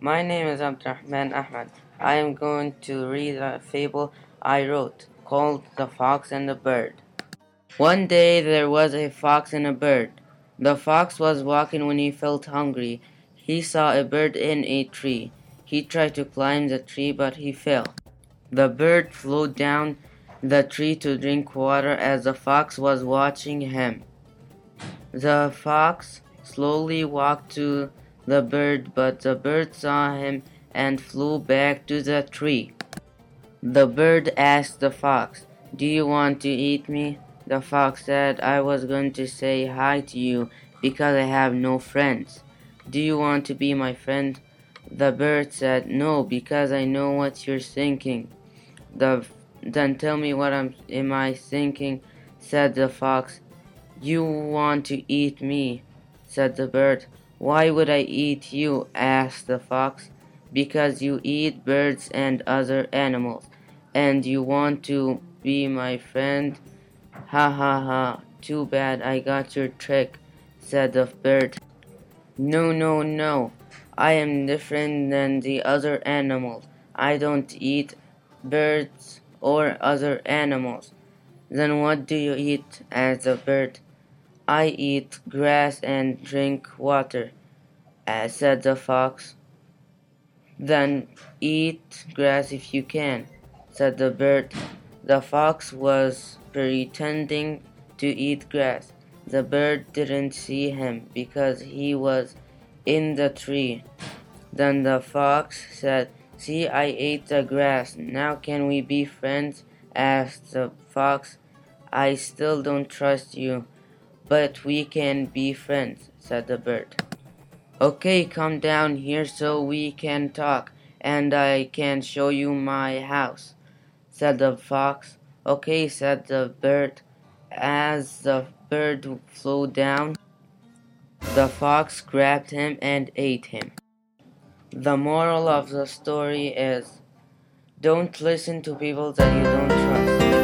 My name is Abdurrahman Ahmad. I am going to read a fable I wrote called The Fox and the Bird. One day there was a fox and a bird. The fox was walking when he felt hungry. He saw a bird in a tree. He tried to climb the tree, but he fell. The bird flew down the tree to drink water as the fox was watching him. The fox slowly walked to the bird, but the bird saw him and flew back to the tree. The bird asked the fox, Do you want to eat me? The fox said, I was going to say hi to you because I have no friends. Do you want to be my friend? The bird said, No, because I know what you're thinking. The, then tell me what I'm, am I thinking, said the fox. You want to eat me, said the bird. Why would I eat you? asked the fox. Because you eat birds and other animals, and you want to be my friend. Ha ha ha, too bad I got your trick, said the bird. No, no, no, I am different than the other animals. I don't eat birds or other animals. Then what do you eat? asked the bird. I eat grass and drink water, said the fox. Then eat grass if you can, said the bird. The fox was pretending to eat grass. The bird didn't see him because he was in the tree. Then the fox said, See, I ate the grass. Now can we be friends? asked the fox. I still don't trust you. But we can be friends, said the bird. Okay, come down here so we can talk, and I can show you my house, said the fox. Okay, said the bird. As the bird flew down, the fox grabbed him and ate him. The moral of the story is don't listen to people that you don't trust.